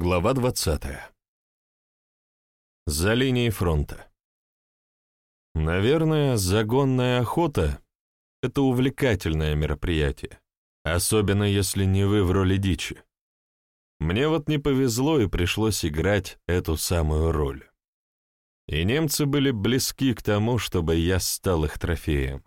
Глава 20. За линией фронта. Наверное, загонная охота — это увлекательное мероприятие, особенно если не вы в роли дичи. Мне вот не повезло и пришлось играть эту самую роль. И немцы были близки к тому, чтобы я стал их трофеем.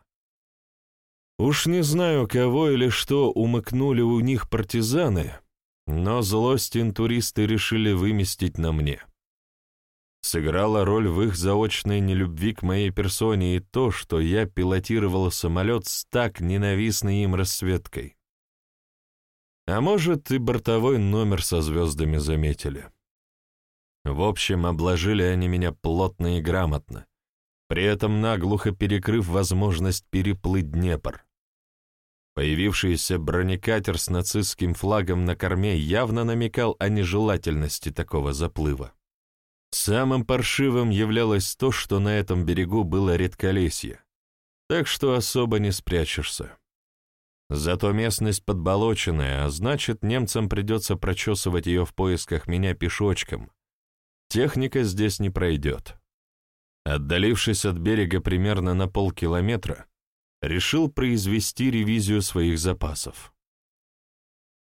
Уж не знаю, кого или что умыкнули у них партизаны, но злость интуристы решили выместить на мне. Сыграла роль в их заочной нелюбви к моей персоне и то, что я пилотировал самолет с так ненавистной им расцветкой. А может, и бортовой номер со звездами заметили. В общем, обложили они меня плотно и грамотно, при этом наглухо перекрыв возможность переплыть Днепр. Появившийся бронекатер с нацистским флагом на корме явно намекал о нежелательности такого заплыва. Самым паршивым являлось то, что на этом берегу было редколесье, так что особо не спрячешься. Зато местность подболоченная, а значит, немцам придется прочесывать ее в поисках меня пешочком. Техника здесь не пройдет. Отдалившись от берега примерно на полкилометра, решил произвести ревизию своих запасов.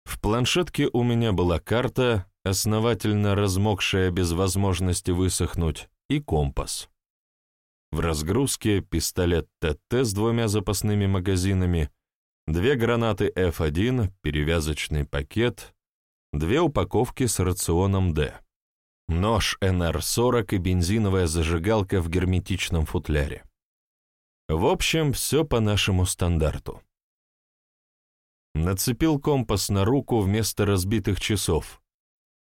В планшетке у меня была карта, основательно размокшая без возможности высохнуть, и компас. В разгрузке пистолет ТТ с двумя запасными магазинами, две гранаты F1, перевязочный пакет, две упаковки с рационом D, нож НР-40 и бензиновая зажигалка в герметичном футляре. В общем, все по нашему стандарту. Нацепил компас на руку вместо разбитых часов,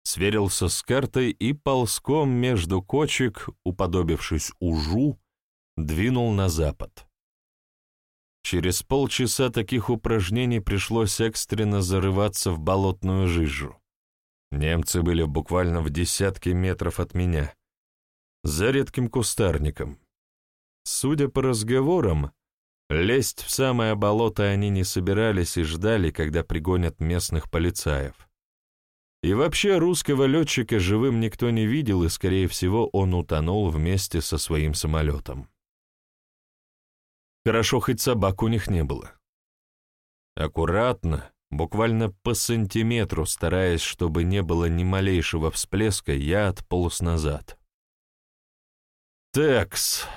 сверился с картой и ползком между кочек, уподобившись ужу, двинул на запад. Через полчаса таких упражнений пришлось экстренно зарываться в болотную жижу. Немцы были буквально в десятке метров от меня, за редким кустарником, Судя по разговорам, лезть в самое болото они не собирались и ждали, когда пригонят местных полицаев. И вообще русского летчика живым никто не видел, и, скорее всего, он утонул вместе со своим самолетом. Хорошо, хоть собак у них не было. Аккуратно, буквально по сантиметру, стараясь, чтобы не было ни малейшего всплеска, я отполз назад. «Текс!»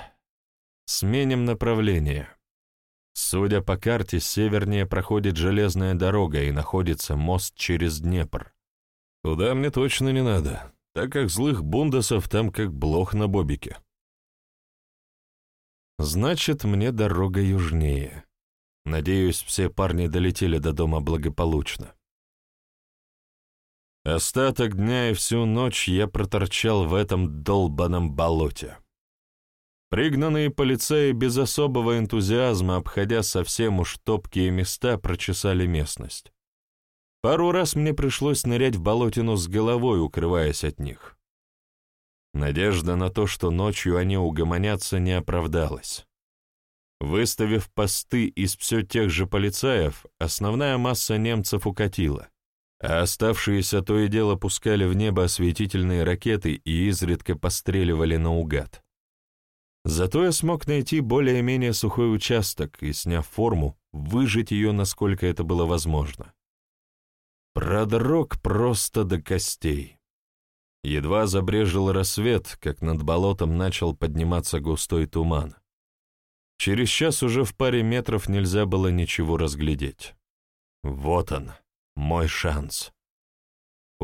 Сменим направление. Судя по карте, севернее проходит железная дорога и находится мост через Днепр. Туда мне точно не надо, так как злых бундасов там как блох на бобике. Значит, мне дорога южнее. Надеюсь, все парни долетели до дома благополучно. Остаток дня и всю ночь я проторчал в этом долбаном болоте. Пригнанные полицеи без особого энтузиазма, обходя совсем уж топкие места, прочесали местность. Пару раз мне пришлось нырять в болотину с головой, укрываясь от них. Надежда на то, что ночью они угомонятся, не оправдалась. Выставив посты из все тех же полицаев, основная масса немцев укатила, а оставшиеся то и дело пускали в небо осветительные ракеты и изредка постреливали наугад. Зато я смог найти более-менее сухой участок и, сняв форму, выжить ее, насколько это было возможно. Продрог просто до костей. Едва забрежил рассвет, как над болотом начал подниматься густой туман. Через час уже в паре метров нельзя было ничего разглядеть. Вот он, мой шанс.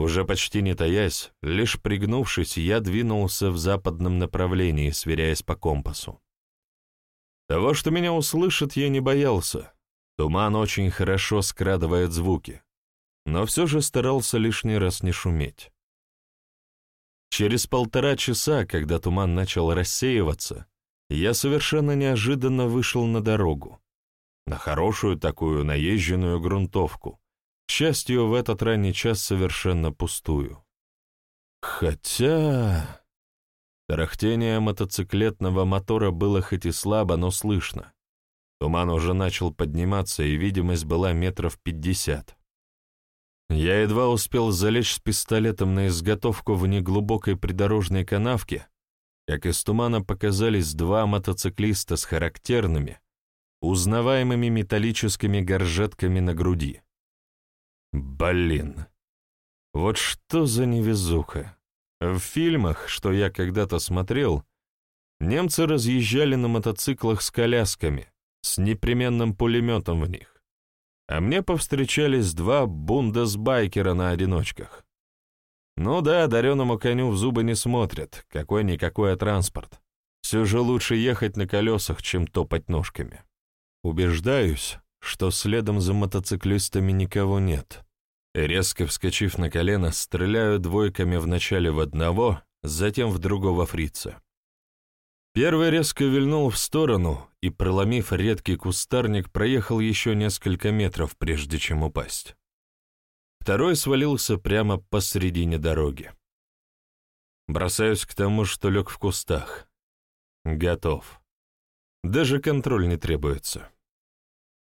Уже почти не таясь, лишь пригнувшись, я двинулся в западном направлении, сверяясь по компасу. Того, что меня услышат, я не боялся. Туман очень хорошо скрадывает звуки, но все же старался лишний раз не шуметь. Через полтора часа, когда туман начал рассеиваться, я совершенно неожиданно вышел на дорогу, на хорошую такую наезженную грунтовку, счастью, в этот ранний час совершенно пустую. Хотя... Тарахтение мотоциклетного мотора было хоть и слабо, но слышно. Туман уже начал подниматься, и видимость была метров пятьдесят. Я едва успел залечь с пистолетом на изготовку в неглубокой придорожной канавке, как из тумана показались два мотоциклиста с характерными, узнаваемыми металлическими горжетками на груди. Блин, вот что за невезуха. В фильмах, что я когда-то смотрел, немцы разъезжали на мотоциклах с колясками, с непременным пулеметом в них а мне повстречались два бундесбайкера на одиночках. Ну да, дареному коню в зубы не смотрят, какой-никакой транспорт. Все же лучше ехать на колесах, чем топать ножками. Убеждаюсь, что следом за мотоциклистами никого нет. Резко вскочив на колено, стреляю двойками вначале в одного, затем в другого фрица. Первый резко вильнул в сторону и, проломив редкий кустарник, проехал еще несколько метров, прежде чем упасть. Второй свалился прямо посредине дороги. Бросаюсь к тому, что лег в кустах. Готов. Даже контроль не требуется.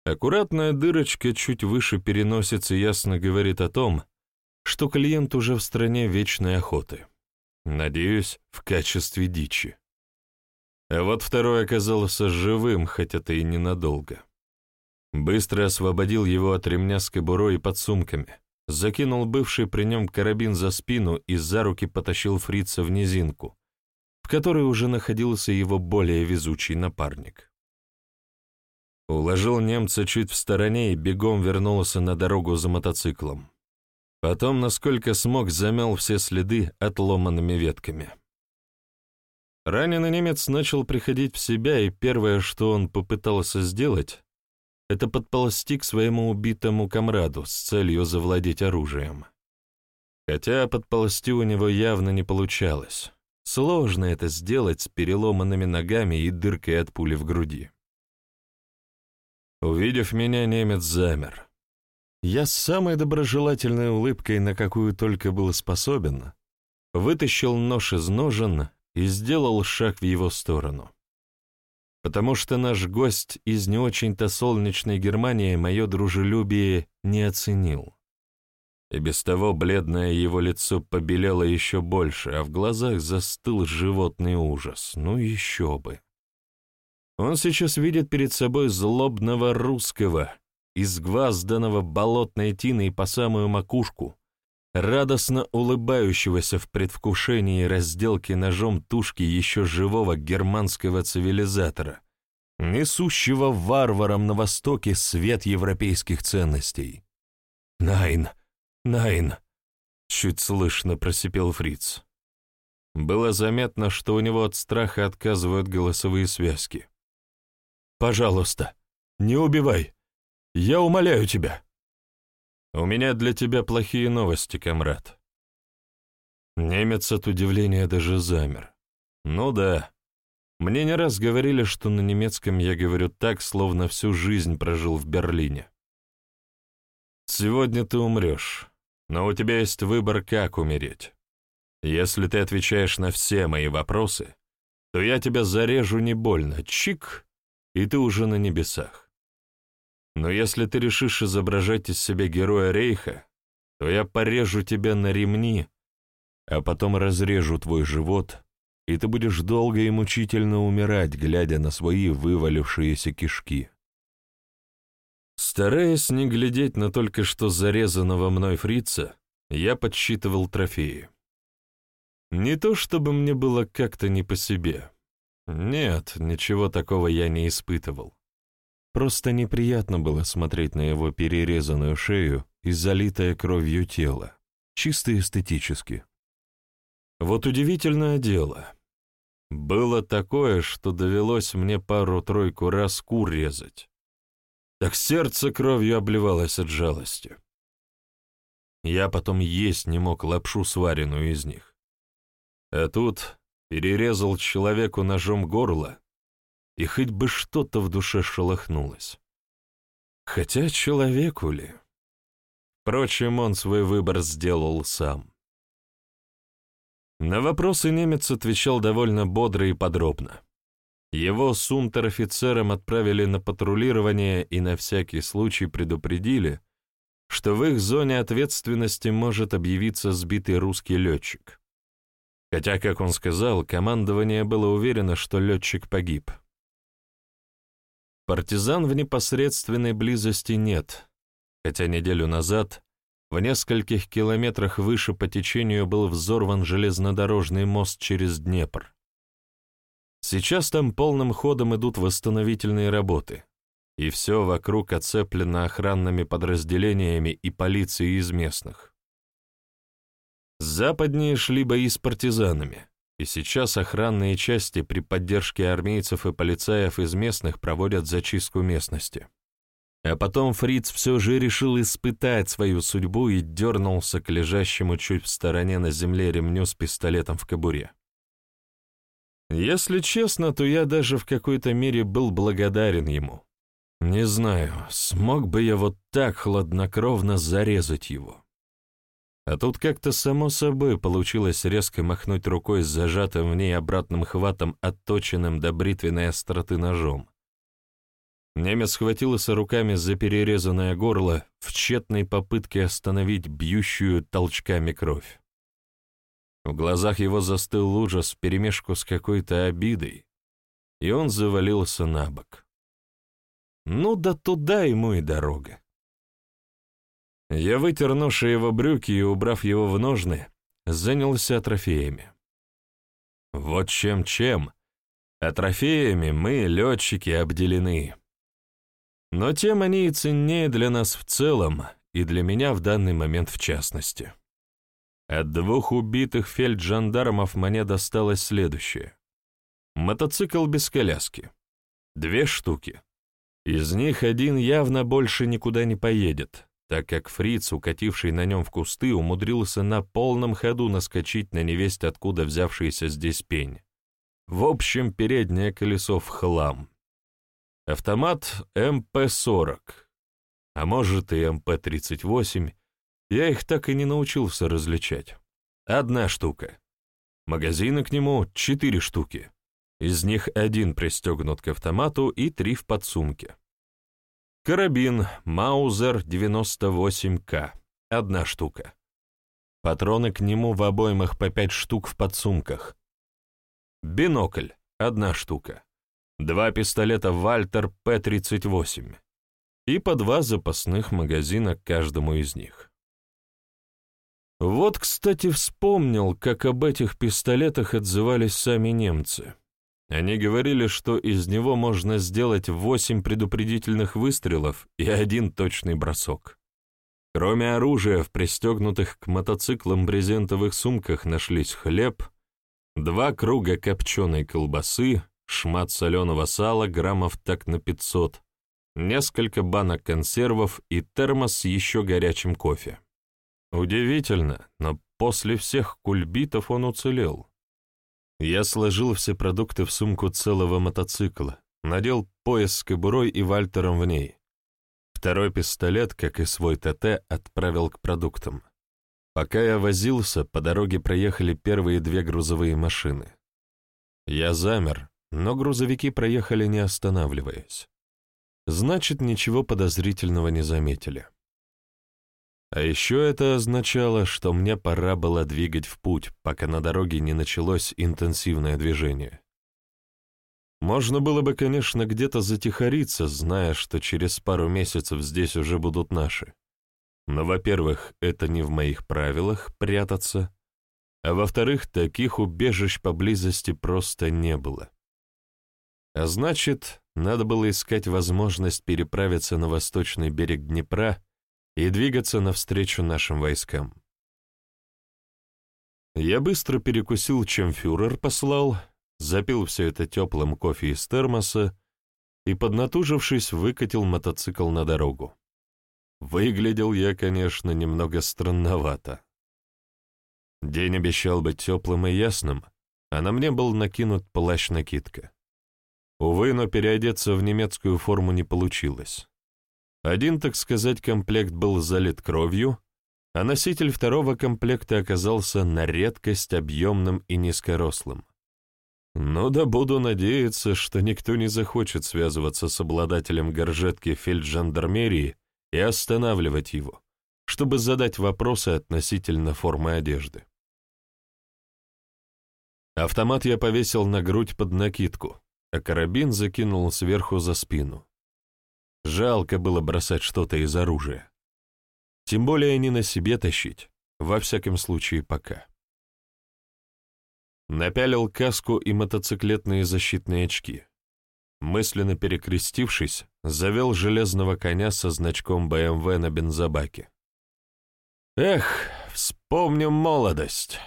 Аккуратная дырочка чуть выше переносицы ясно говорит о том, что клиент уже в стране вечной охоты. Надеюсь, в качестве дичи. А вот второй оказался живым, хоть это и ненадолго. Быстро освободил его от ремня с кобурой и подсумками, закинул бывший при нем карабин за спину и за руки потащил фрица в низинку, в которой уже находился его более везучий напарник. Уложил немца чуть в стороне и бегом вернулся на дорогу за мотоциклом. Потом, насколько смог, замял все следы отломанными ветками. Раненый немец начал приходить в себя, и первое, что он попытался сделать, это подползти к своему убитому комраду с целью завладеть оружием. Хотя подползти у него явно не получалось. Сложно это сделать с переломанными ногами и дыркой от пули в груди. Увидев меня, немец замер. Я с самой доброжелательной улыбкой, на какую только был способен, вытащил нож из ножен и сделал шаг в его сторону. Потому что наш гость из не очень-то солнечной Германии мое дружелюбие не оценил. И без того бледное его лицо побелело еще больше, а в глазах застыл животный ужас. Ну еще бы. Он сейчас видит перед собой злобного русского, изгвазданного болотной тиной по самую макушку, радостно улыбающегося в предвкушении разделки ножом тушки еще живого германского цивилизатора, несущего варварам на Востоке свет европейских ценностей. «Найн! Найн!» — чуть слышно просипел фриц. Было заметно, что у него от страха отказывают голосовые связки. «Пожалуйста, не убивай! Я умоляю тебя!» «У меня для тебя плохие новости, комрад». Немец от удивления даже замер. «Ну да. Мне не раз говорили, что на немецком я говорю так, словно всю жизнь прожил в Берлине. Сегодня ты умрешь, но у тебя есть выбор, как умереть. Если ты отвечаешь на все мои вопросы, то я тебя зарежу не больно, чик, и ты уже на небесах. Но если ты решишь изображать из себя героя Рейха, то я порежу тебя на ремни, а потом разрежу твой живот, и ты будешь долго и мучительно умирать, глядя на свои вывалившиеся кишки. Стараясь не глядеть на только что зарезанного мной фрица, я подсчитывал трофеи. Не то чтобы мне было как-то не по себе. Нет, ничего такого я не испытывал. Просто неприятно было смотреть на его перерезанную шею и залитое кровью тело, чисто эстетически. Вот удивительное дело. Было такое, что довелось мне пару-тройку раз кур резать. Так сердце кровью обливалось от жалости. Я потом есть не мог лапшу сваренную из них. А тут перерезал человеку ножом горло, и хоть бы что-то в душе шелохнулось. Хотя человеку ли? Впрочем, он свой выбор сделал сам. На вопросы немец отвечал довольно бодро и подробно. Его с унтер-офицером отправили на патрулирование и на всякий случай предупредили, что в их зоне ответственности может объявиться сбитый русский летчик. Хотя, как он сказал, командование было уверено, что летчик погиб. Партизан в непосредственной близости нет, хотя неделю назад в нескольких километрах выше по течению был взорван железнодорожный мост через Днепр. Сейчас там полным ходом идут восстановительные работы, и все вокруг оцеплено охранными подразделениями и полицией из местных. Западнее шли бои с партизанами, и сейчас охранные части при поддержке армейцев и полицаев из местных проводят зачистку местности. А потом Фриц все же решил испытать свою судьбу и дернулся к лежащему чуть в стороне на земле ремню с пистолетом в кобуре. Если честно, то я даже в какой-то мере был благодарен ему. Не знаю, смог бы я вот так хладнокровно зарезать его. А тут как-то само собой получилось резко махнуть рукой с зажатым в ней обратным хватом, отточенным до бритвенной остроты ножом. Немец схватился руками за перерезанное горло в тщетной попытке остановить бьющую толчками кровь. В глазах его застыл ужас вперемешку с какой-то обидой, и он завалился на бок. Ну да туда ему и дорога. Я вытер его брюки и, убрав его в ножны, занялся трофеями. Вот чем-чем, а трофеями мы, летчики, обделены. Но тем они и ценнее для нас в целом, и для меня в данный момент в частности. От двух убитых фельджандармов мне досталось следующее. Мотоцикл без коляски. Две штуки. Из них один явно больше никуда не поедет, так как фриц, укативший на нем в кусты, умудрился на полном ходу наскочить на невесть, откуда взявшийся здесь пень. В общем, переднее колесо в хлам. Автомат МП-40, а может и МП-38, я их так и не научился различать. Одна штука. Магазины к нему — четыре штуки. Из них один пристегнут к автомату и три в подсумке. Карабин Маузер 98К. Одна штука. Патроны к нему в обоймах по пять штук в подсумках. Бинокль. Одна штука. Два пистолета Вальтер П-38. И по два запасных магазина к каждому из них. Вот, кстати, вспомнил, как об этих пистолетах отзывались сами немцы. Они говорили, что из него можно сделать восемь предупредительных выстрелов и один точный бросок. Кроме оружия, в пристегнутых к мотоциклам брезентовых сумках нашлись хлеб, два круга копченой колбасы, шмат соленого сала граммов так на 500, несколько банок консервов и термос с еще горячим кофе. Удивительно, но после всех кульбитов он уцелел. Я сложил все продукты в сумку целого мотоцикла, надел пояс с кобурой и вальтером в ней. Второй пистолет, как и свой ТТ, отправил к продуктам. Пока я возился, по дороге проехали первые две грузовые машины. Я замер, но грузовики проехали не останавливаясь. Значит, ничего подозрительного не заметили. А еще это означало, что мне пора было двигать в путь, пока на дороге не началось интенсивное движение. Можно было бы, конечно, где-то затихариться, зная, что через пару месяцев здесь уже будут наши. Но, во-первых, это не в моих правилах прятаться, а во-вторых, таких убежищ поблизости просто не было. А значит, надо было искать возможность переправиться на восточный берег Днепра и двигаться навстречу нашим войскам. Я быстро перекусил, чем фюрер послал, запил все это теплым кофе из термоса и, поднатужившись, выкатил мотоцикл на дорогу. Выглядел я, конечно, немного странновато. День обещал быть теплым и ясным, а на мне был накинут плащ-накидка. Увы, но переодеться в немецкую форму не получилось. Один, так сказать, комплект был залит кровью, а носитель второго комплекта оказался на редкость объемным и низкорослым. Ну да буду надеяться, что никто не захочет связываться с обладателем горжетки фельджандармерии и останавливать его, чтобы задать вопросы относительно формы одежды. Автомат я повесил на грудь под накидку, а карабин закинул сверху за спину. Жалко было бросать что-то из оружия. Тем более не на себе тащить, во всяком случае пока. Напялил каску и мотоциклетные защитные очки. Мысленно перекрестившись, завел железного коня со значком БМВ на бензобаке. Эх, вспомним молодость.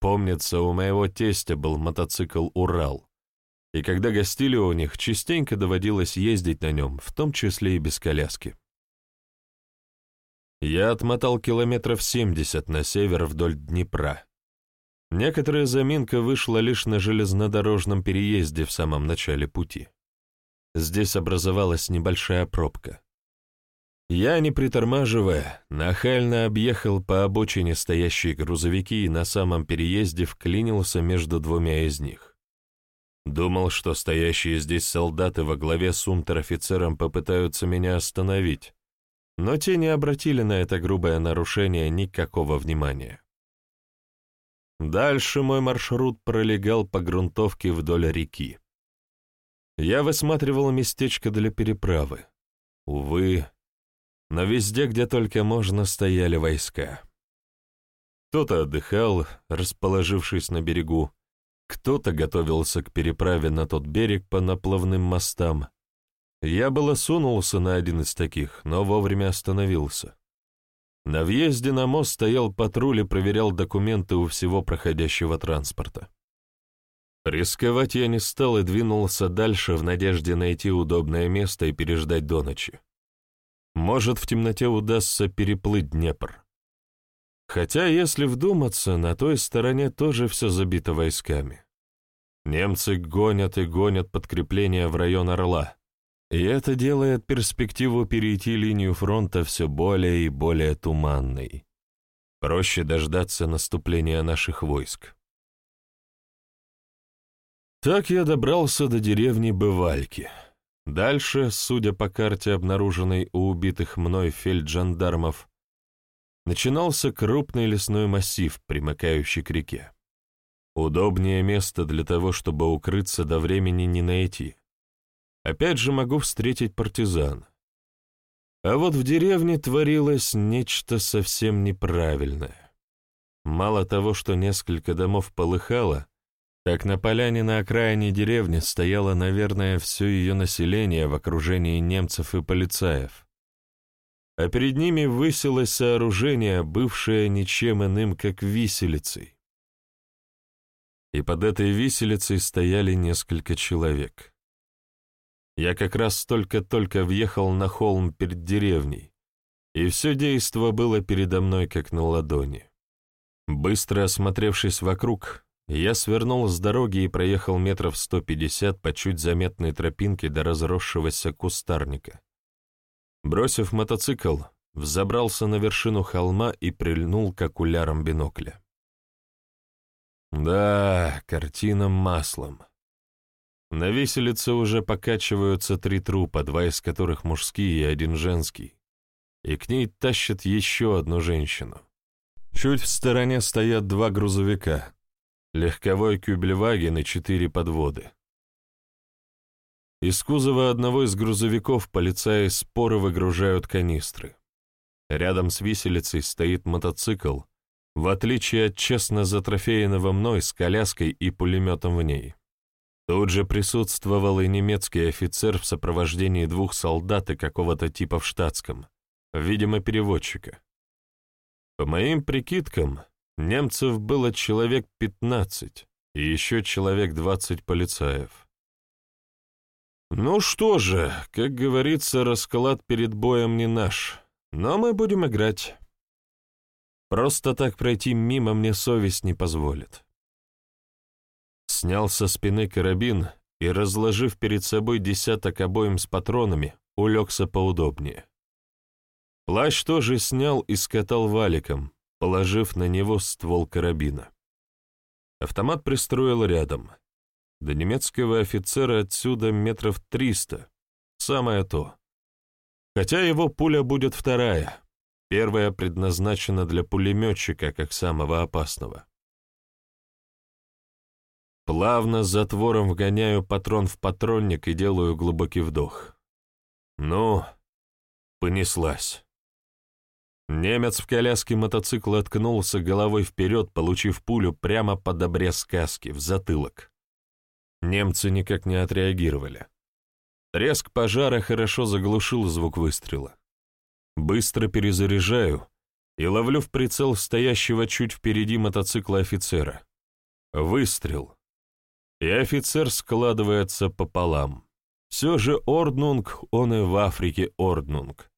Помнится, у моего тестя был мотоцикл «Урал», и когда гостили у них, частенько доводилось ездить на нем, в том числе и без коляски. Я отмотал километров 70 на север вдоль Днепра. Некоторая заминка вышла лишь на железнодорожном переезде в самом начале пути. Здесь образовалась небольшая пробка. Я, не притормаживая, нахально объехал по обочине стоящие грузовики и на самом переезде вклинился между двумя из них. Думал, что стоящие здесь солдаты во главе с унтер-офицером попытаются меня остановить, но те не обратили на это грубое нарушение никакого внимания. Дальше мой маршрут пролегал по грунтовке вдоль реки. Я высматривал местечко для переправы. Увы, но везде, где только можно, стояли войска. Кто-то отдыхал, расположившись на берегу, кто-то готовился к переправе на тот берег по наплавным мостам. Я было сунулся на один из таких, но вовремя остановился. На въезде на мост стоял патруль и проверял документы у всего проходящего транспорта. Рисковать я не стал и двинулся дальше в надежде найти удобное место и переждать до ночи. Может, в темноте удастся переплыть Днепр. Хотя, если вдуматься, на той стороне тоже все забито войсками. Немцы гонят и гонят подкрепления в район Орла, и это делает перспективу перейти линию фронта все более и более туманной. Проще дождаться наступления наших войск. Так я добрался до деревни Бывальки. Дальше, судя по карте, обнаруженной у убитых мной фельджандармов, начинался крупный лесной массив, примыкающий к реке. Удобнее место для того, чтобы укрыться до времени не найти. Опять же могу встретить партизан. А вот в деревне творилось нечто совсем неправильное. Мало того, что несколько домов полыхало, так на поляне на окраине деревни стояло, наверное, все ее население в окружении немцев и полицаев. А перед ними высилось сооружение, бывшее ничем иным, как виселицей. И под этой виселицей стояли несколько человек. Я как раз только-только въехал на холм перед деревней, и все действо было передо мной как на ладони. Быстро осмотревшись вокруг, я свернул с дороги и проехал метров 150 по чуть заметной тропинке до разросшегося кустарника. Бросив мотоцикл, взобрался на вершину холма и прильнул к окулярам бинокля. Да, картина маслом. На виселице уже покачиваются три трупа, два из которых мужские и один женский, и к ней тащат еще одну женщину. Чуть в стороне стоят два грузовика, легковой кюблеваген и четыре подводы. Из кузова одного из грузовиков полицаи споры выгружают канистры. Рядом с виселицей стоит мотоцикл, в отличие от честно затрофеянного мной с коляской и пулеметом в ней. Тут же присутствовал и немецкий офицер в сопровождении двух солдат и какого-то типа в штатском, видимо, переводчика. По моим прикидкам, Немцев было человек пятнадцать и еще человек двадцать полицаев. Ну что же, как говорится, расклад перед боем не наш, но мы будем играть. Просто так пройти мимо мне совесть не позволит. Снял со спины карабин и, разложив перед собой десяток обоим с патронами, улегся поудобнее. Плащ тоже снял и скатал валиком, положив на него ствол карабина. Автомат пристроил рядом. До немецкого офицера отсюда метров триста. Самое то. Хотя его пуля будет вторая. Первая предназначена для пулеметчика, как самого опасного. Плавно затвором вгоняю патрон в патронник и делаю глубокий вдох. Ну, понеслась. Немец в коляске мотоцикла откнулся головой вперед, получив пулю прямо под обрез каски, в затылок. Немцы никак не отреагировали. Треск пожара хорошо заглушил звук выстрела. Быстро перезаряжаю и ловлю в прицел стоящего чуть впереди мотоцикла офицера. Выстрел. И офицер складывается пополам. Все же Орднунг, он и в Африке Орднунг.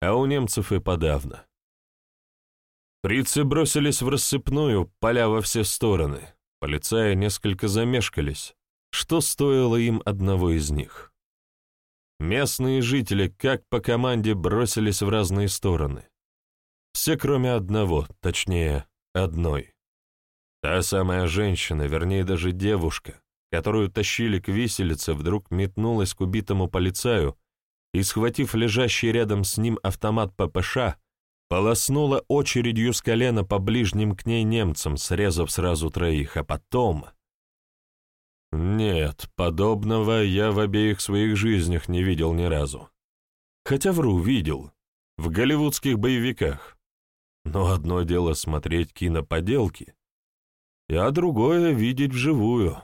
А у немцев и подавно. Фрицы бросились в рассыпную, поля во все стороны. Полицаи несколько замешкались, что стоило им одного из них. Местные жители, как по команде, бросились в разные стороны. Все, кроме одного, точнее, одной. Та самая женщина, вернее даже девушка, которую тащили к виселице, вдруг метнулась к убитому полицаю и, схватив лежащий рядом с ним автомат ППШ, полоснула очередью с колена по ближним к ней немцам, срезав сразу троих, а потом... Нет, подобного я в обеих своих жизнях не видел ни разу. Хотя вру, видел. В голливудских боевиках. Но одно дело смотреть киноподелки, а другое — видеть вживую.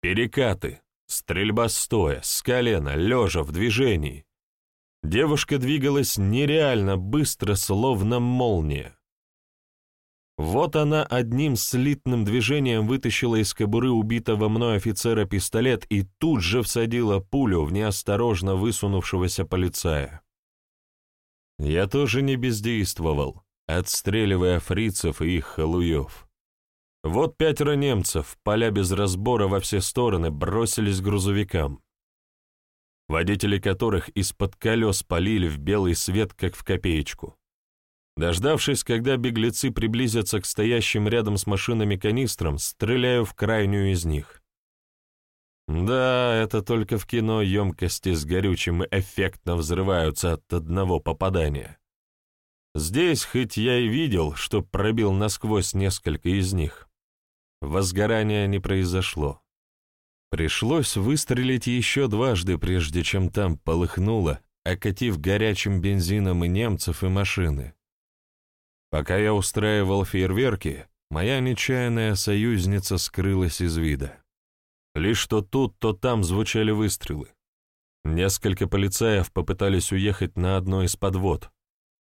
Перекаты, стрельба стоя, с колена, лежа, в движении. Девушка двигалась нереально быстро, словно молния. Вот она одним слитным движением вытащила из кобуры убитого мной офицера пистолет и тут же всадила пулю в неосторожно высунувшегося полицая. Я тоже не бездействовал, отстреливая фрицев и их халуев. Вот пятеро немцев, поля без разбора во все стороны, бросились к грузовикам, водители которых из-под колес полили в белый свет, как в копеечку. Дождавшись, когда беглецы приблизятся к стоящим рядом с машинами канистрам, стреляю в крайнюю из них. Да, это только в кино емкости с горючим эффектно взрываются от одного попадания. Здесь, хоть я и видел, что пробил насквозь несколько из них, возгорания не произошло. Пришлось выстрелить еще дважды, прежде чем там полыхнуло, окатив горячим бензином и немцев, и машины. Пока я устраивал фейерверки, моя нечаянная союзница скрылась из вида. Лишь то тут, то там звучали выстрелы. Несколько полицаев попытались уехать на одной из подвод,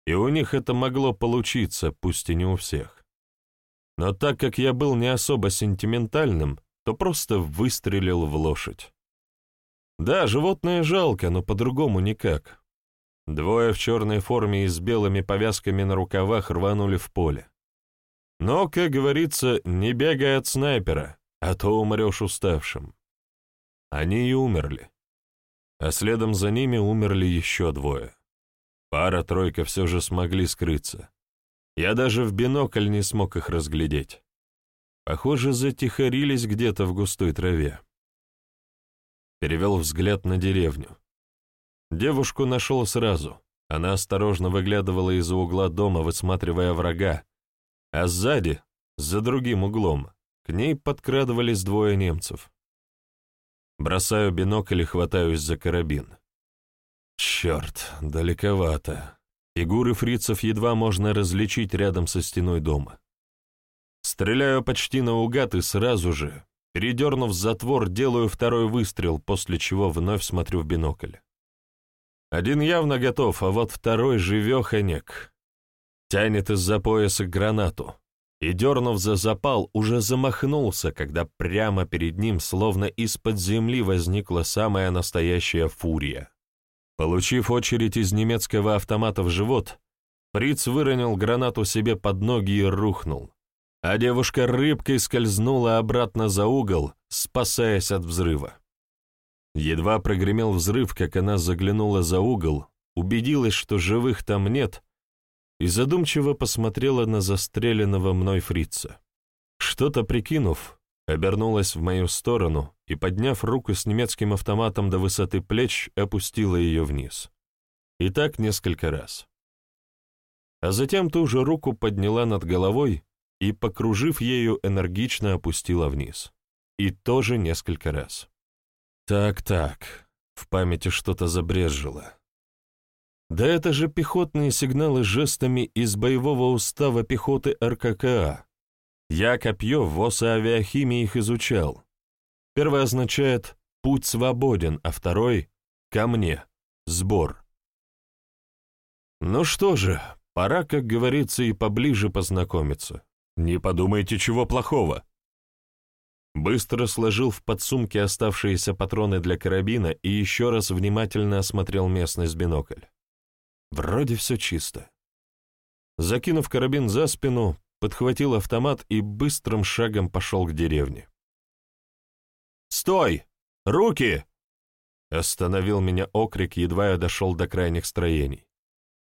и у них это могло получиться, пусть и не у всех. Но так как я был не особо сентиментальным, то просто выстрелил в лошадь. Да, животное жалко, но по-другому никак. Двое в черной форме и с белыми повязками на рукавах рванули в поле. Но, как говорится, не бегай от снайпера, а то умрешь уставшим. Они и умерли. А следом за ними умерли еще двое. Пара-тройка все же смогли скрыться. Я даже в бинокль не смог их разглядеть. Похоже, затихарились где-то в густой траве. Перевел взгляд на деревню. Девушку нашел сразу. Она осторожно выглядывала из-за угла дома, высматривая врага, а сзади, за другим углом, к ней подкрадывались двое немцев. Бросаю бинокль и хватаюсь за карабин. Черт, далековато. Фигуры фрицев едва можно различить рядом со стеной дома. Стреляю почти наугад и сразу же, передернув затвор, делаю второй выстрел, после чего вновь смотрю в бинокль. Один явно готов, а вот второй живеханек. Тянет из-за пояса гранату. И, дернув за запал, уже замахнулся, когда прямо перед ним, словно из-под земли, возникла самая настоящая фурия. Получив очередь из немецкого автомата в живот, Фриц выронил гранату себе под ноги и рухнул, а девушка рыбкой скользнула обратно за угол, спасаясь от взрыва. Едва прогремел взрыв, как она заглянула за угол, убедилась, что живых там нет, и задумчиво посмотрела на застреленного мной фрица. Что-то прикинув, обернулась в мою сторону и, подняв руку с немецким автоматом до высоты плеч, опустила ее вниз. И так несколько раз. а затем ту же руку подняла над головой и, покружив ею, энергично опустила вниз. И тоже несколько раз. Так-так, в памяти что-то забрежило. Да это же пехотные сигналы жестами из боевого устава пехоты РККА. Я копье в ВОЗ авиахимии их изучал. Первый означает «путь свободен», а второй — «ко мне», «сбор». Ну что же, пора, как говорится, и поближе познакомиться. Не подумайте, чего плохого. Быстро сложил в подсумке оставшиеся патроны для карабина и еще раз внимательно осмотрел местность бинокль. Вроде все чисто. Закинув карабин за спину, подхватил автомат и быстрым шагом пошел к деревне. «Стой! Руки!» Остановил меня окрик, едва я дошел до крайних строений.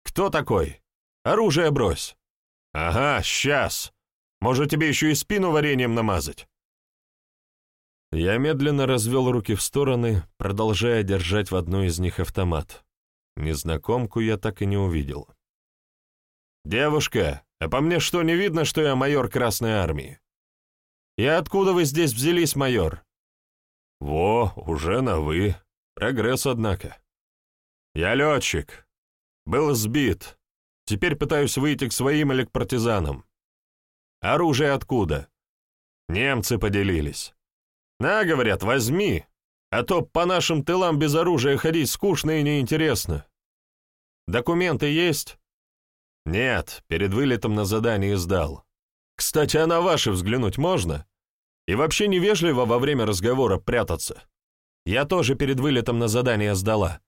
«Кто такой? Оружие брось!» «Ага, сейчас! Может, тебе еще и спину вареньем намазать?» Я медленно развел руки в стороны, продолжая держать в одной из них автомат. Незнакомку я так и не увидел. «Девушка, а по мне что, не видно, что я майор Красной Армии?» «И откуда вы здесь взялись, майор?» «Во, уже на «вы». Прогресс, однако». «Я летчик. Был сбит. Теперь пытаюсь выйти к своим или к партизанам. Оружие откуда?» «Немцы поделились. На, говорят, возьми, а то по нашим тылам без оружия ходить скучно и неинтересно. Документы есть? Нет, перед вылетом на задание сдал. Кстати, а на ваши взглянуть можно? И вообще невежливо во время разговора прятаться. Я тоже перед вылетом на задание сдала.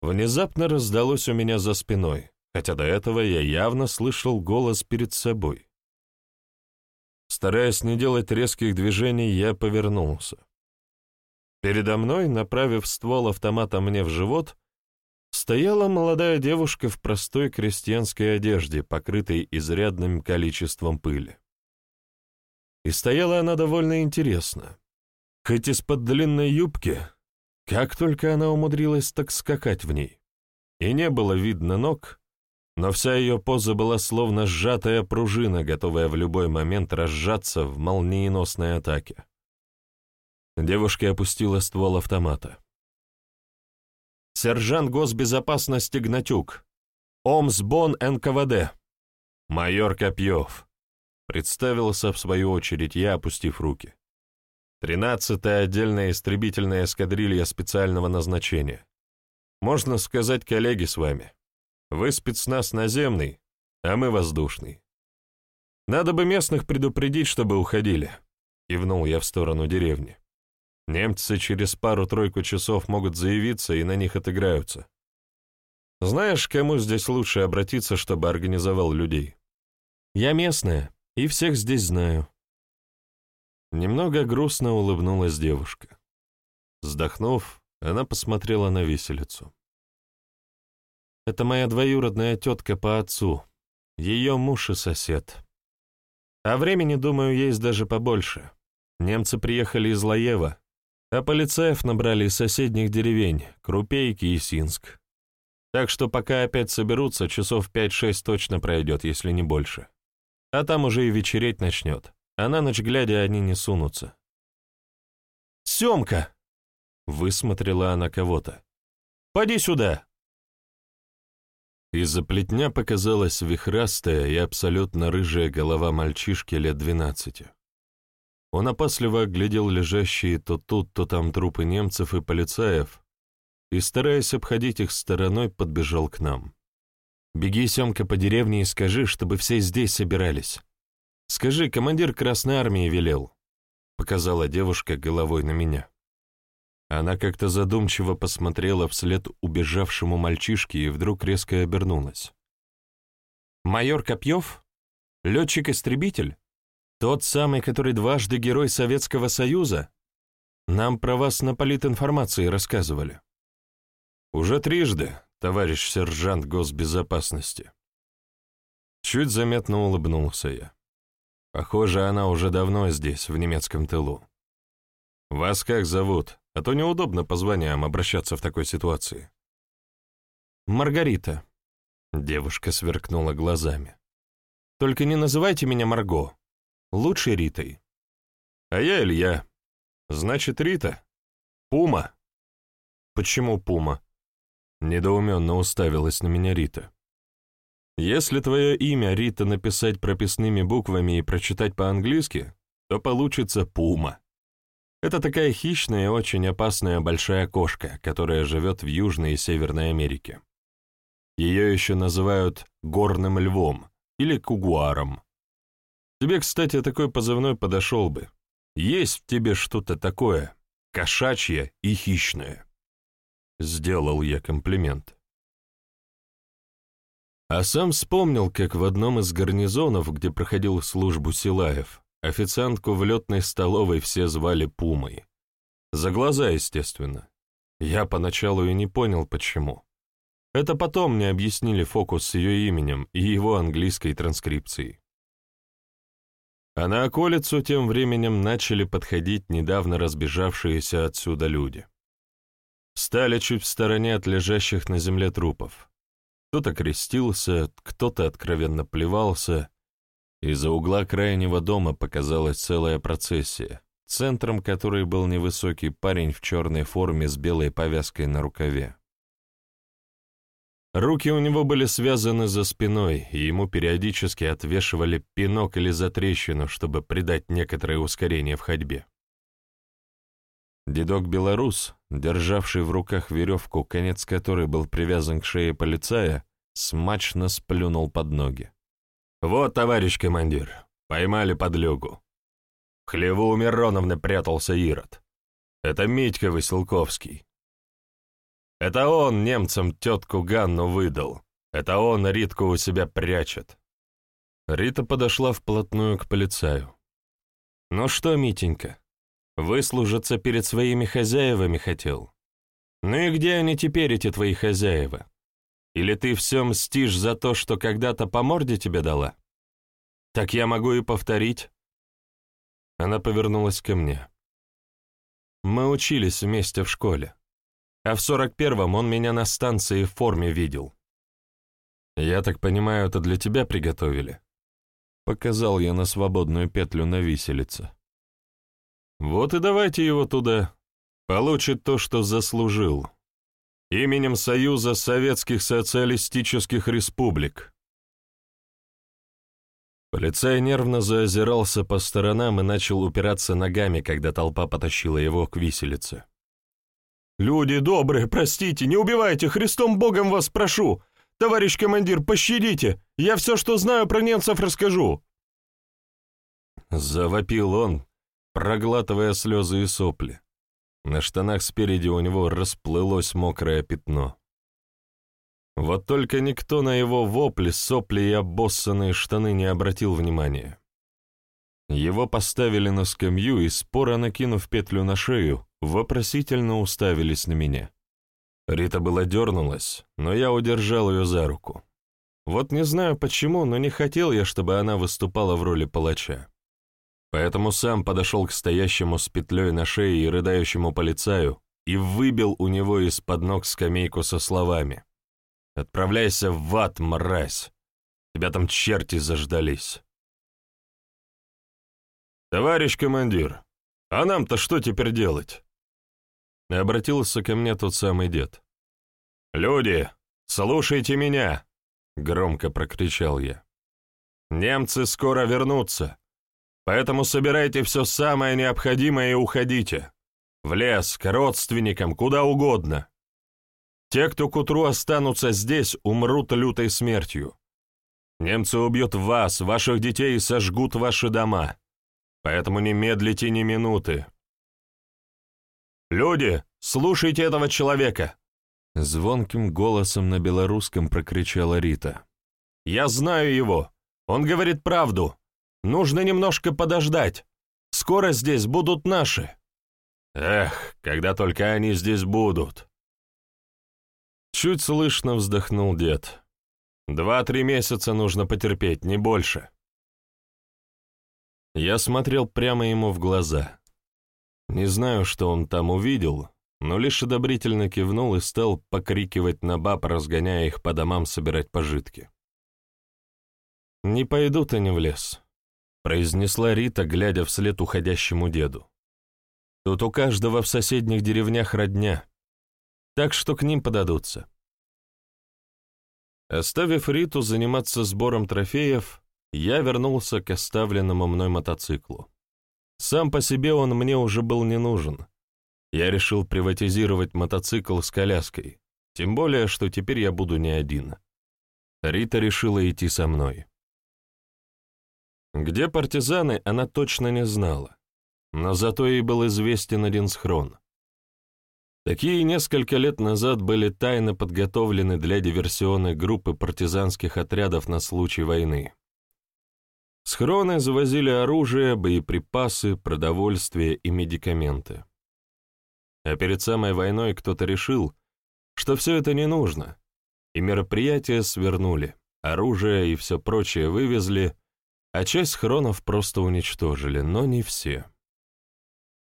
Внезапно раздалось у меня за спиной, хотя до этого я явно слышал голос перед собой. Стараясь не делать резких движений, я повернулся. Передо мной, направив ствол автомата мне в живот, стояла молодая девушка в простой крестьянской одежде, покрытой изрядным количеством пыли. И стояла она довольно интересно. Хоть из-под длинной юбки, как только она умудрилась так скакать в ней. И не было видно ног, но вся ее поза была словно сжатая пружина, готовая в любой момент разжаться в молниеносной атаке. Девушка опустила ствол автомата. «Сержант госбезопасности Гнатюк. Омсбон НКВД. Майор Копьев», — представился в свою очередь я, опустив руки. «Тринадцатая отдельная истребительная эскадрилья специального назначения. Можно сказать, коллеги с вами». Вы спецназ наземный, а мы воздушный. Надо бы местных предупредить, чтобы уходили. Кивнул я в сторону деревни. Немцы через пару-тройку часов могут заявиться и на них отыграются. Знаешь, кому здесь лучше обратиться, чтобы организовал людей? Я местная, и всех здесь знаю. Немного грустно улыбнулась девушка. Вздохнув, она посмотрела на виселицу. Это моя двоюродная тетка по отцу, ее муж и сосед. А времени, думаю, есть даже побольше. Немцы приехали из Лаева, а полицаев набрали из соседних деревень, Крупейки и Синск. Так что пока опять соберутся, часов пять-шесть точно пройдет, если не больше. А там уже и вечереть начнет, а на ночь глядя они не сунутся. «Семка!» — высмотрела она кого-то. «Поди сюда!» Из-за плетня показалась вихрастая и абсолютно рыжая голова мальчишки лет двенадцати. Он опасливо оглядел лежащие то тут, то там трупы немцев и полицаев и, стараясь обходить их стороной, подбежал к нам. «Беги, Семка, по деревне и скажи, чтобы все здесь собирались. Скажи, командир Красной Армии велел», — показала девушка головой на меня. Она как-то задумчиво посмотрела вслед убежавшему мальчишке и вдруг резко обернулась. «Майор Копьев? Летчик-истребитель? Тот самый, который дважды герой Советского Союза? Нам про вас на политинформации рассказывали». «Уже трижды, товарищ сержант госбезопасности». Чуть заметно улыбнулся я. Похоже, она уже давно здесь, в немецком тылу. «Вас как зовут?» А то неудобно по званиям обращаться в такой ситуации. «Маргарита». Девушка сверкнула глазами. «Только не называйте меня Марго. Лучше Ритой». «А я Илья. Значит, Рита? Пума?» «Почему Пума?» Недоуменно уставилась на меня Рита. «Если твое имя Рита написать прописными буквами и прочитать по-английски, то получится Пума. Это такая хищная и очень опасная большая кошка, которая живет в Южной и Северной Америке. Ее еще называют горным львом или кугуаром. Тебе, кстати, такой позывной подошел бы. Есть в тебе что-то такое, кошачье и хищное. Сделал я комплимент. А сам вспомнил, как в одном из гарнизонов, где проходил службу Силаев, официантку в летной столовой все звали Пумой. За глаза, естественно. Я поначалу и не понял, почему. Это потом мне объяснили фокус с ее именем и его английской транскрипцией. А на околицу тем временем начали подходить недавно разбежавшиеся отсюда люди. Стали чуть в стороне от лежащих на земле трупов. Кто-то крестился, кто-то откровенно плевался. Из-за угла крайнего дома показалась целая процессия, центром которой был невысокий парень в черной форме с белой повязкой на рукаве. Руки у него были связаны за спиной, и ему периодически отвешивали пинок или затрещину, чтобы придать некоторое ускорение в ходьбе. Дедок-белорус, державший в руках веревку, конец которой был привязан к шее полицая, смачно сплюнул под ноги. «Вот, товарищ командир, поймали подлюгу. В хлеву у Мироновны прятался Ирод. Это Митька Василковский, это он немцам тетку Ганну выдал. Это он Ритку у себя прячет. Рита подошла вплотную к полицаю. «Ну что, Митенька, выслужиться перед своими хозяевами хотел? Ну и где они теперь, эти твои хозяева? Или ты все мстишь за то, что когда-то по морде тебе дала? Так я могу и повторить». Она повернулась ко мне. «Мы учились вместе в школе а в сорок первом он меня на станции в форме видел. «Я так понимаю, это для тебя приготовили?» Показал я на свободную петлю на виселице. «Вот и давайте его туда. Получит то, что заслужил. Именем Союза Советских Социалистических Республик». Полицай нервно заозирался по сторонам и начал упираться ногами, когда толпа потащила его к виселице. «Люди добрые, простите, не убивайте, Христом Богом вас прошу! Товарищ командир, пощадите! Я все, что знаю про немцев, расскажу!» Завопил он, проглатывая слезы и сопли. На штанах спереди у него расплылось мокрое пятно. Вот только никто на его вопли, сопли и обоссанные штаны не обратил внимания. Его поставили на скамью и, споро накинув петлю на шею, вопросительно уставились на меня. Рита была дернулась, но я удержал ее за руку. Вот не знаю почему, но не хотел я, чтобы она выступала в роли палача. Поэтому сам подошел к стоящему с петлей на шее и рыдающему полицаю и выбил у него из-под ног скамейку со словами. «Отправляйся в ад, мразь! Тебя там черти заждались!» «Товарищ командир, а нам-то что теперь делать?» И обратился ко мне тот самый дед. «Люди, слушайте меня!» — громко прокричал я. «Немцы скоро вернутся, поэтому собирайте все самое необходимое и уходите. В лес, к родственникам, куда угодно. Те, кто к утру останутся здесь, умрут лютой смертью. Немцы убьют вас, ваших детей и сожгут ваши дома. Поэтому не медлите ни минуты. «Люди, слушайте этого человека!» Звонким голосом на белорусском прокричала Рита. «Я знаю его. Он говорит правду. Нужно немножко подождать. Скоро здесь будут наши». «Эх, когда только они здесь будут!» Чуть слышно вздохнул дед. «Два-три месяца нужно потерпеть, не больше». Я смотрел прямо ему в глаза. Не знаю, что он там увидел, но лишь одобрительно кивнул и стал покрикивать на баб, разгоняя их по домам собирать пожитки. «Не пойдут они в лес», — произнесла Рита, глядя вслед уходящему деду. «Тут у каждого в соседних деревнях родня, так что к ним подадутся». Оставив Риту заниматься сбором трофеев, я вернулся к оставленному мной мотоциклу. Сам по себе он мне уже был не нужен. Я решил приватизировать мотоцикл с коляской, тем более, что теперь я буду не один. Рита решила идти со мной. Где партизаны, она точно не знала, но зато ей был известен один схрон. Такие несколько лет назад были тайно подготовлены для диверсионной группы партизанских отрядов на случай войны. Схроны завозили оружие, боеприпасы, продовольствие и медикаменты. А перед самой войной кто-то решил, что все это не нужно, и мероприятия свернули, оружие и все прочее вывезли, а часть схронов просто уничтожили, но не все.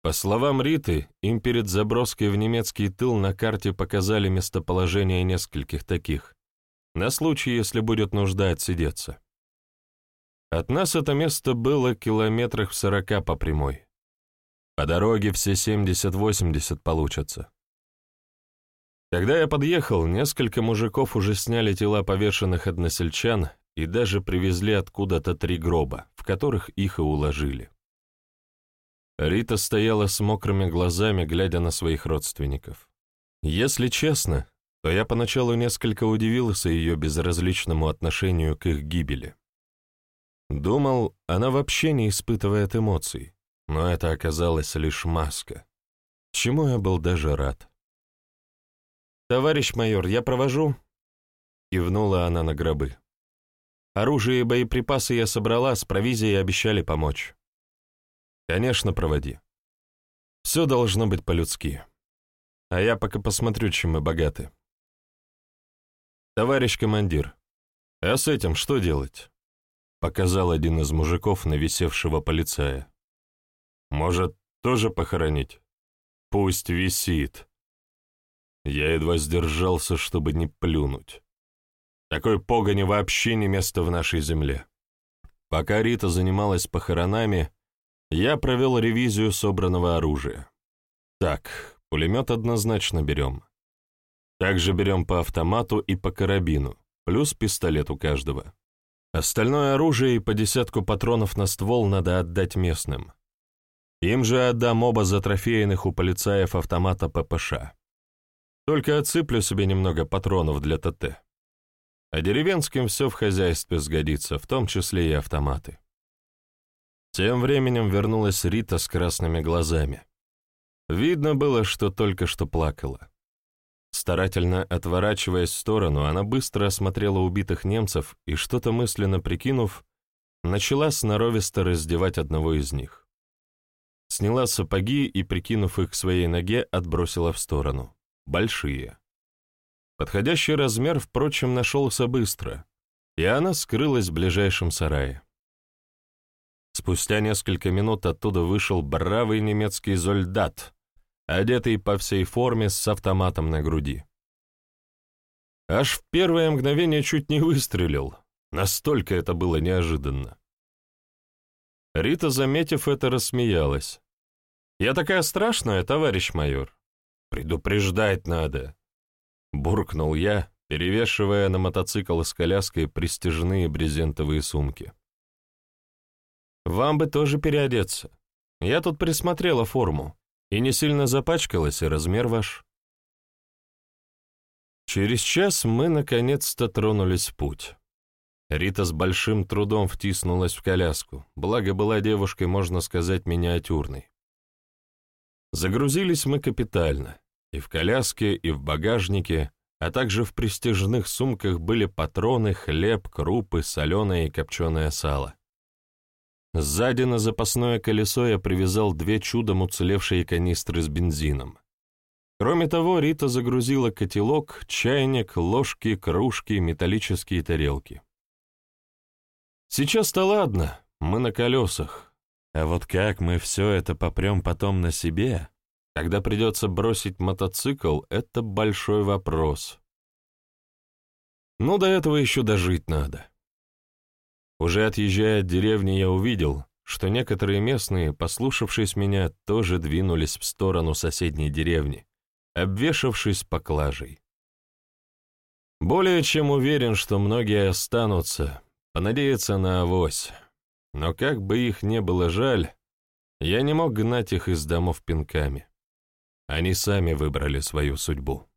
По словам Риты, им перед заброской в немецкий тыл на карте показали местоположение нескольких таких, на случай, если будет нужда отсидеться. От нас это место было километрах в сорока по прямой. По дороге все 70-80 получатся. Когда я подъехал, несколько мужиков уже сняли тела повешенных односельчан и даже привезли откуда-то три гроба, в которых их и уложили. Рита стояла с мокрыми глазами, глядя на своих родственников. Если честно, то я поначалу несколько удивился ее безразличному отношению к их гибели. Думал, она вообще не испытывает эмоций, но это оказалось лишь маска, чему я был даже рад. «Товарищ майор, я провожу?» — кивнула она на гробы. «Оружие и боеприпасы я собрала, с провизией обещали помочь». «Конечно, проводи. Все должно быть по-людски. А я пока посмотрю, чем мы богаты». «Товарищ командир, а с этим что делать?» Показал один из мужиков на висевшего полицая. «Может, тоже похоронить?» «Пусть висит». Я едва сдержался, чтобы не плюнуть. Такой погони вообще не место в нашей земле. Пока Рита занималась похоронами, я провел ревизию собранного оружия. Так, пулемет однозначно берем. Также берем по автомату и по карабину, плюс пистолет у каждого. Остальное оружие и по десятку патронов на ствол надо отдать местным. Им же отдам оба затрофеянных у полицаев автомата ППШ. Только отсыплю себе немного патронов для ТТ. А деревенским все в хозяйстве сгодится, в том числе и автоматы. Тем временем вернулась Рита с красными глазами. Видно было, что только что плакала. Старательно отворачиваясь в сторону, она быстро осмотрела убитых немцев и, что-то мысленно прикинув, начала сноровисто раздевать одного из них. Сняла сапоги и, прикинув их к своей ноге, отбросила в сторону большие. Подходящий размер, впрочем, нашелся быстро, и она скрылась в ближайшем сарае. Спустя несколько минут оттуда вышел бравый немецкий зольдат, одетый по всей форме с автоматом на груди. Аж в первое мгновение чуть не выстрелил, настолько это было неожиданно. Рита, заметив это, рассмеялась. «Я такая страшная, товарищ майор. «Предупреждать надо!» Буркнул я, перевешивая на мотоцикл с коляской пристяжные брезентовые сумки. «Вам бы тоже переодеться. Я тут присмотрела форму, и не сильно запачкалась, и размер ваш». Через час мы наконец-то тронулись в путь. Рита с большим трудом втиснулась в коляску, благо была девушкой, можно сказать, миниатюрной. Загрузились мы капитально. И в коляске, и в багажнике, а также в престижных сумках были патроны, хлеб, крупы, соленое и копченое сало. Сзади на запасное колесо я привязал две чудом уцелевшие канистры с бензином. Кроме того, Рита загрузила котелок, чайник, ложки, кружки, металлические тарелки. Сейчас-то ладно, мы на колесах, а вот как мы все это попрем потом на себе? Когда придется бросить мотоцикл, это большой вопрос. Ну, до этого еще дожить надо. Уже отъезжая от деревни, я увидел, что некоторые местные, послушавшись меня, тоже двинулись в сторону соседней деревни, обвешавшись поклажей. Более чем уверен, что многие останутся, понадеяться на авось. Но как бы их не было жаль, я не мог гнать их из домов пинками. Они сами выбрали свою судьбу.